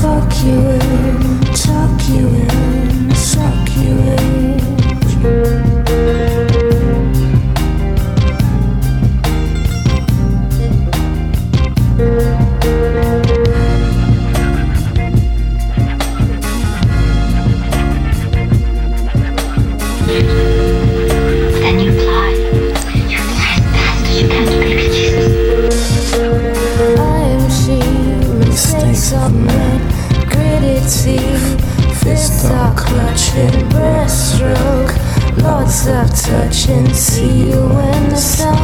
Fuck you. mad gritty teeth Fists are clutching breaststroke. Lots of touching See you in the sun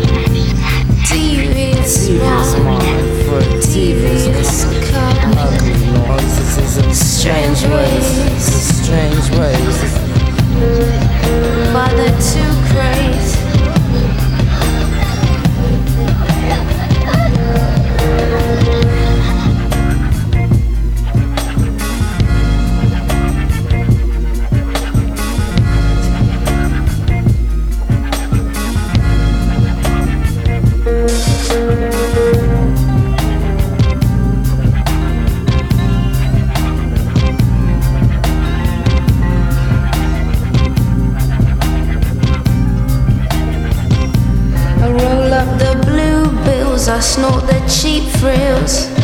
us the cheap frills.